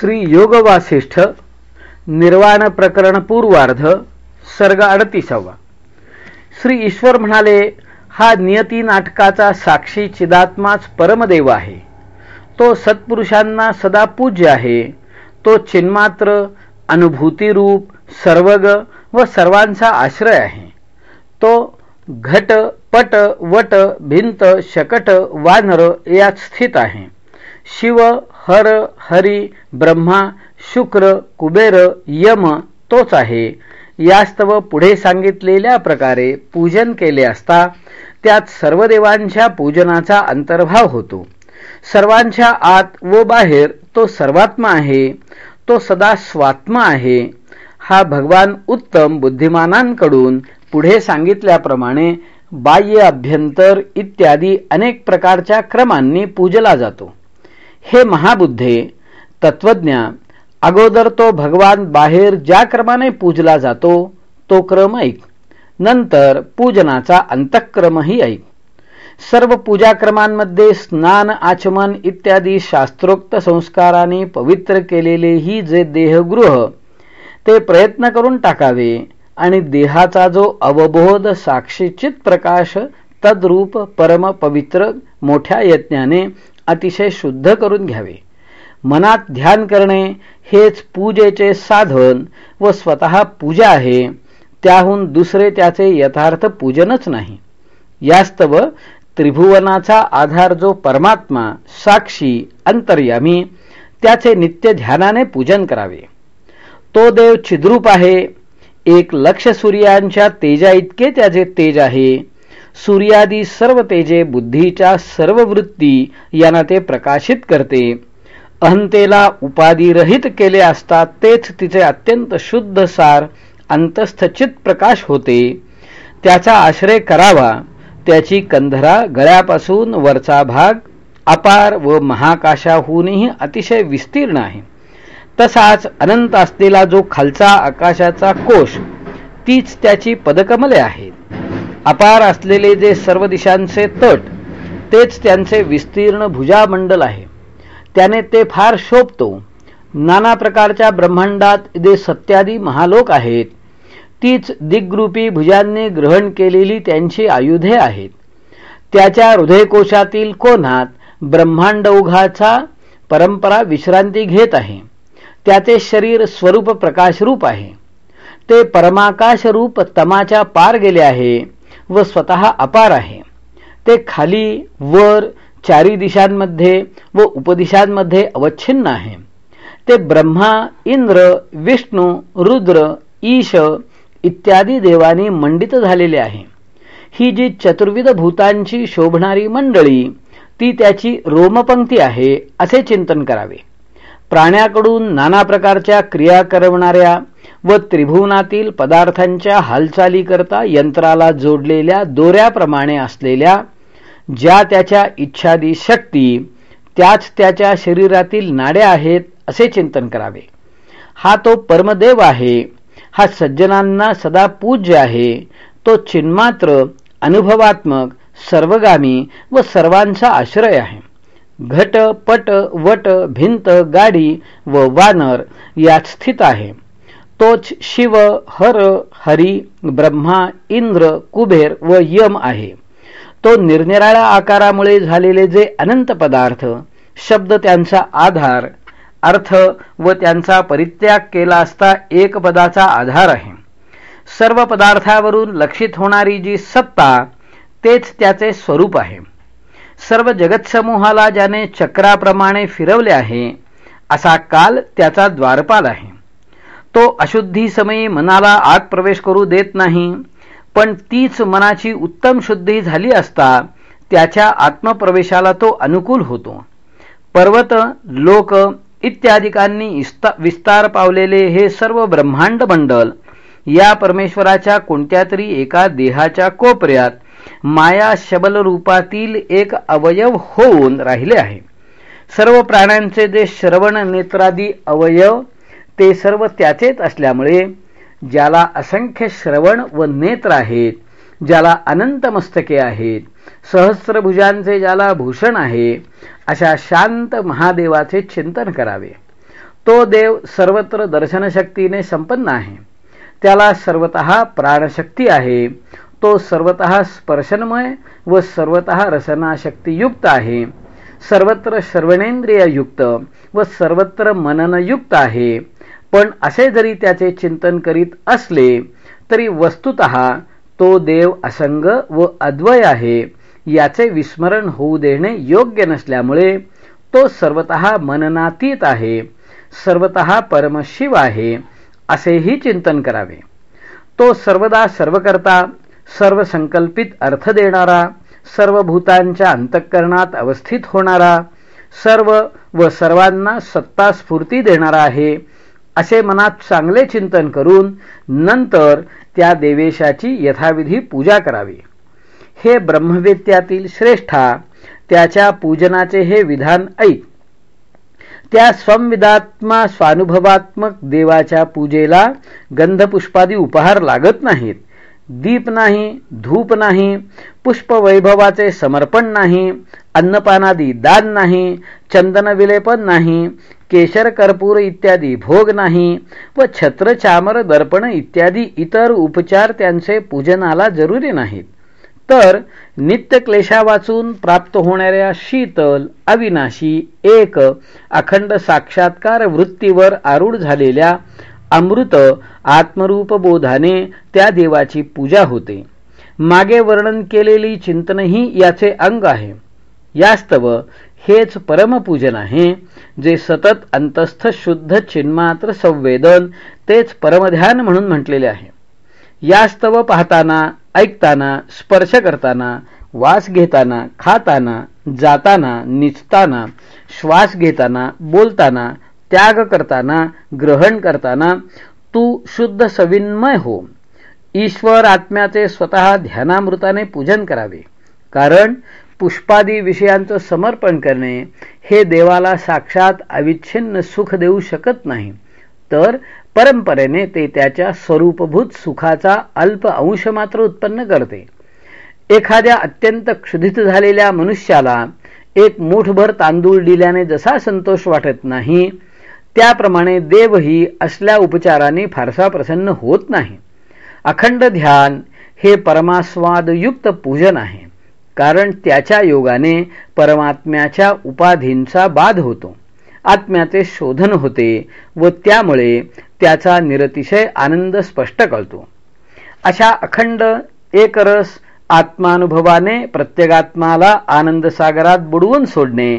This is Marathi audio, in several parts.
श्री योग वासिष्ठ निर्वाण प्रकरण पूर्वार्ध सर्ग अडतीसावा. श्री ईश्वर म्हणाले हा नियती नाटकाचा साक्षी चिदात्माच परमदेव आहे. तो सत्पुरुषांना सदा पूज्य आहे. तो चिन्मात्र अनुभूतीरूप सर्वग व सर्वांचा आश्रय आहे. तो घट पट वट भिंत शकट वानर यात स्थित आहे. शिव हर हरी ब्रह्मा शुक्र कुबेर यम तोच आहे. यास्तव पुढे सांगितलेल्या प्रकारे पूजन केले असता त्यात सर्व देवांच्या पूजनाचा अंतर्भाव होतो. सर्वांच्या आत व बाहेर तो सर्वात्मा आहे तो सदा स्वात्मा आहे. हा भगवान उत्तम बुद्धिमानांकडून पुढे सांगितल्याप्रमाणे बाह्य अभ्यंतर इत्यादी अनेक प्रकारच्या क्रमांनी पूजला जातो. हे महाबुद्धे तत्वज्ञा अगोदर तो भगवान बाहेर ज्या क्रमाने पूजला जातो तो क्रम ऐक. नंतर पूजनाचा अंतःक्रमही ऐक. सर्व पूजाक्रमांमध्ये स्नान आचमन इत्यादी शास्त्रोक्त संस्काराने पवित्र केलेलेही जे देहगृह ते प्रयत्न करून टाकावे आणि देहाचा जो अवबोध साक्षीचित प्रकाश तद्रूप परम पवित्र मोठ्या यज्ञाने अतिशय शुद्ध करून घ्यावे. मनात ध्यान करणे हेच पूजेचे साधन व स्वतः पूजा आहे. त्याहून दुसरे त्याचे यथार्थ पूजनच नाही. यास्तव त्रिभुवनाचा आधार जो परमात्मा साक्षी अंतर्यामी त्याचे नित्य ध्यानाने पूजन करावे. तो देव छिद्रूप आहे. एक लक्ष सूर्यांच्या तेजा इतके त्याचे तेज आहे. सूर्यादी सर्व तेजे बुद्धीच्या सर्व वृत्ती यांना ते प्रकाशित करते. अहंतेला उपाधिरहित केले असता तेच तिचे अत्यंत शुद्ध सार अंतस्थचित प्रकाश होते. त्याचा आश्रय करावा. त्याची कंधरा गळ्यापासून वरचा भाग अपार व महाकाशाहूनही अतिशय विस्तीर्ण आहे. तसाच अनंत असलेला जो खालचा आकाशाचा कोश तीच त्याची पदकमले आहेत. अपार असलेले जे सर्व दिशांचे तट तेच त्यांचे विस्तीर्ण भुजामंडल आहे. त्याने ते फार शोभतो. नाना प्रकारच्या ब्रह्मांडात जे सत्यादी महालोक आहेत तीच दिग्रूपी भुजांनी ग्रहण केलेली त्यांची आयुधे आहेत. त्याच्या हृदयकोशातील कोणात ब्रह्मांडौघाचा परंपरा विश्रांती घेत आहे. त्याचे शरीर स्वरूप प्रकाशरूप आहे. ते परमाकाश रूप तमाच्या पार गेले आहे. व स्वतः अपार आहे. ते खाली वर चारी दिशांमध्ये व उपदिशांमध्ये अवच्छिन्न आहे. ते ब्रह्मा इंद्र विष्णू रुद्र ईश इत्यादी देवानी मंडित झालेले आहे. ही जी चतुर्विध भूतांची शोभणारी मंडळी ती त्याची रोमपंक्ती आहे असे चिंतन करावे. प्राण्याकडून नाना प्रकारच्या क्रिया करवणाऱ्या व त्रिभुवनातील पदार्थांच्या हालचालीकरता यंत्राला जोडलेल्या दोऱ्याप्रमाणे असलेल्या ज्या त्याच्या इच्छादी शक्ती त्याच त्याच्या शरीरातील नाड्या आहेत असे चिंतन करावे. हा तो परमदेव आहे हा सज्जनांना सदा पूज्य आहे तो चिन्मात्र अनुभवात्मक सर्वगामी व सर्वांचा आश्रय आहे. घट पट वट भिंत गाडी व वानर यात स्थित आहे. तोच शिव हर हरी ब्रह्मा इंद्र कुबेर व यम आहे. तो निरनिराळ्या आकारामुळे झालेले जे अनंत पदार्थ शब्द त्यांचा आधार अर्थ व त्यांचा परित्याग केला असता एक पदाचा आधार आहे. सर्व पदार्थावरून लक्षित होणारी जी सत्ता तेच त्याचे स्वरूप आहे. सर्व जगतसमूहाला ज्याने चक्राप्रमाणे फिरवले आहे असा काल त्याचा द्वारपाल आहे. तो अशुद्धी समयी मनाला आत प्रवेश करू देत नाही. पण तीच मनाची उत्तम शुद्धी झाली असता त्याच्या आत्मप्रवेशाला तो अनुकूल होतो. पर्वत लोक इत्यादिकांनी विस्तार पावलेले हे सर्व ब्रह्मांड मंडल या परमेश्वराच्या कोणत्या तरी एका देहाच्या कोपऱ्यात माया शबल रूपातील एक अवयव होऊन राहिले आहे. सर्व प्राण्यांचे जे श्रवण नेत्रादी अवयव ते सर्व त्याचेच असल्यामुळे ज्याला असंख्य श्रवण व नेत्र आहेत ज्याला अनंत मस्तके आहेत सहस्रभुजांचे ज्याला भूषण आहे अशा शांत महादेवाचे चिंतन करावे. तो देव सर्वत्र दर्शनशक्तीने संपन्न आहे. त्याला सर्वत प्राणशक्ती आहे. तो सर्वत स्पर्शनमय व सर्वत रसनाशक्तीयुक्त आहे. सर्वत्र श्रवणेंद्रिययुक्त व सर्वत्र मननयुक्त आहे. पण असे जरी त्याचे चिंतन करीत असले तरी वस्तुत तो देव असंग व अद्वय आहे. याचे विस्मरण होऊ देणे योग्य नसल्यामुळे तो सर्वत मननातीत आहे सर्वत परमशिव आहे असेही चिंतन करावे. तो सर्वदा सर्वकर्ता सर्व संकल्पित अर्थ देणारा सर्व भूतांच्या अंतःकरणात अवस्थित होणारा सर्व व सर्वांना सत्ता स्फूर्ती देणारा आहे असे मनात चांगले चिंतन करून नंतर त्या देवेशाची यथाविधी पूजा करावी. हे ब्रह्मवेत्यातील श्रेष्ठा त्याच्या पूजनाचे हे विधान ऐक. त्या संविदात्मा स्वानुभवात्मक देवाच्या पूजेला गंधपुष्पादी उपहार लागत नाहीत. दीप नाही धूप नाही पुष्पवैभवाचे समर्पण नाही अन्नपानादी दान नाही चंदन विलेपन नाही केशर कर्पूर इत्यादी भोग नाही व छत्र चामर दर्पण इत्यादी इतर उपचार त्यांचे पूजनाला जरुरी नाहीत. तर नित्य क्लेशा वाचून प्राप्त होणाऱ्या शीतल अविनाशी एक अखंड साक्षात्कार वृत्तीवर आरूढ झालेल्या अमृत आत्मरूप बोधाने त्या देवाची पूजा होते. मागे वर्णन केलेली चिंतनही याचे अंग आहे. यास्तव हेच परमपूजन आहे जे सतत अंतस्थ शुद्ध चिन्मात्र संवेदन तेच परमध्यान म्हणून म्हटलेले आहे. यास्तव पाहताना ऐकताना स्पर्श करताना वास घेताना खाताना जाताना निचताना श्वास घेताना बोलताना त्याग करताना ग्रहण करताना तू शुद्ध सविन्मय हो. ईश्वर आत्म्याचे स्वतः ध्यानामृताने पूजन करावे. कारण पुष्पादी विषयांचं समर्पण करणे हे देवाला साक्षात अविच्छिन्न सुख देऊ शकत नाही. तर परंपरेने ते त्याच्या स्वरूपभूत सुखाचा अल्प अंश मात्र उत्पन्न करते. एखाद्या अत्यंत क्षुधित झालेल्या मनुष्याला एक मुठभर तांदूळ दिल्याने जसा संतोष वाटत नाही त्याप्रमाणे देवही असल्या उपचाराने फारसा प्रसन्न होत नाही. अखंड ध्यान हे परमास्वादयुक्त पूजन आहे. कारण त्याच्या योगाने परमात्म्याच्या उपाधींचा बाध होतो. आत्म्याचे शोधन होते व त्यामुळे त्याचा निरतिशय आनंद स्पष्ट कळतो. अशा अखंड एकरस आत्मानुभवाने प्रत्येगात्माला आनंदसागरात बुडवून सोडणे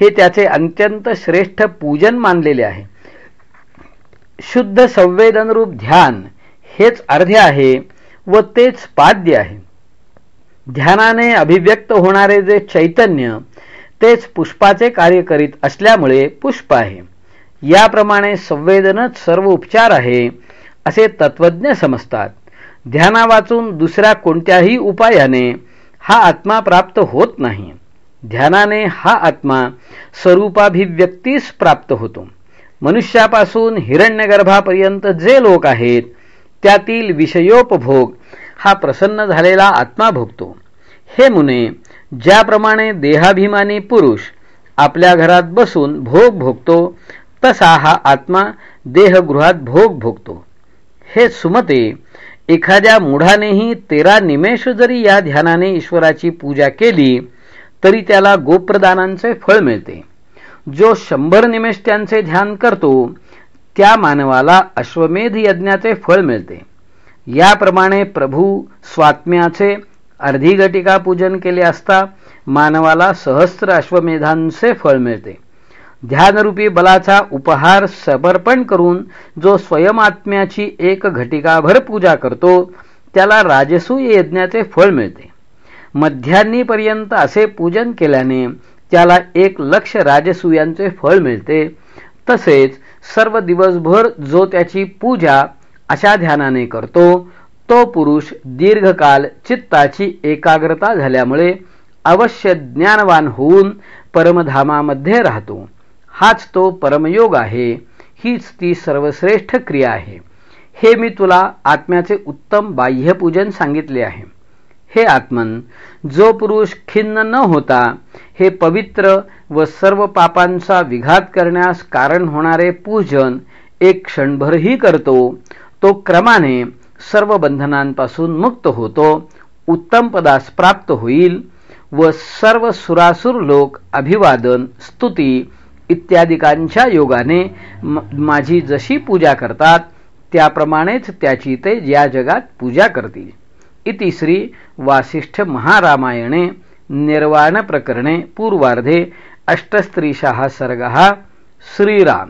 हे त्याचे अत्यंत श्रेष्ठ पूजन मानलेले आहे. शुद्ध संवेदनरूप ध्यान हेच अर्धे आहे व तेच पाद्य आहे. ध्यानाने अभिव्यक्त होणारे जे चैतन्य तेच पुष्पाचे कार्य करीत असल्यामुळे पुष्प आहे. याप्रमाणे संवेदनच सर्व उपचार आहे असे तत्वज्ञ समजतात. ध्याना वाचून दुसऱ्या कोणत्याही उपायाने हा आत्मा प्राप्त होत नाही. ध्यानाने हा आत्मा स्वरूपाभिव्यक्तीस प्राप्त होतो. मनुष्यापासून हिरण्यगर्भापर्यंत जे लोक आहेत त्यातील विषयोपभोग हा प्रसन्न झालेला आत्मा भोगतो. हे मुने ज्याप्रमाणे देहाभिमानी पुरुष आपल्या घरात बसून भोग भोगतो तसा हा आत्मा देहगृहात भोग भोगतो. हे सुमते एखाद्या मूढानेही तेरा निमेष जरी या ध्यानाने ईश्वराची पूजा केली तरी त्याला गोप्रदानांचे फळ मिळते. जो शंभर निमेष त्यांचे ध्यान करतो त्या मानवाला अश्वमेध यज्ञाचे फळ मिळते. याप्रमाणे प्रभू स्वात्म्याचे अर्धी घटिका पूजन केले असता मानवाला सहस्त्र अश्वमेधांचे फळ मिळते. ध्यानरूपी बलाचा उपहार समर्पण करून जो स्वयमात्म्याची एक घटिकाभर पूजा करतो त्याला राजसूय यज्ञाचे फळ मिळते. मध्यान्नीपर्यंत असे पूजन केल्याने त्याला एक लक्ष राजसूयांचे फळ मिळते. तसेच सर्व दिवसभर जो त्याची पूजा अशा ध्यानाने करतो तो पुरुष दीर्घकाल चित्ताची एकाग्रता झाल्यामुळे अवश्य ज्ञानवान होऊन परमधामामध्ये राहतो. हाच तो परमयोग आहे. हीच ती सर्वश्रेष्ठ क्रिया आहे. हे मी तुला आत्म्याचे उत्तम बाह्यपूजन सांगितले आहे. हे आत्मन जो पुरुष खिन्न न होता हे पवित्र व सर्व पापांचा विघात करण्यास कारण होणारे पूजन एक क्षणभरही करतो तो क्रमाने सर्व बंधनांपासून मुक्त होतो उत्तम पदास प्राप्त होईल व सर्व सुरासुर लोक अभिवादन स्तुती इत्यादिकांच्या योगाने माझी जशी पूजा करतात त्याप्रमाणेच त्याची ते या जगात पूजा करतील. इति श्री वासिष्ठ महारामायणे निर्वाण प्रकरणे पूर्वार्धे अष्टस्त्रीशः सर्ग श्रीराम.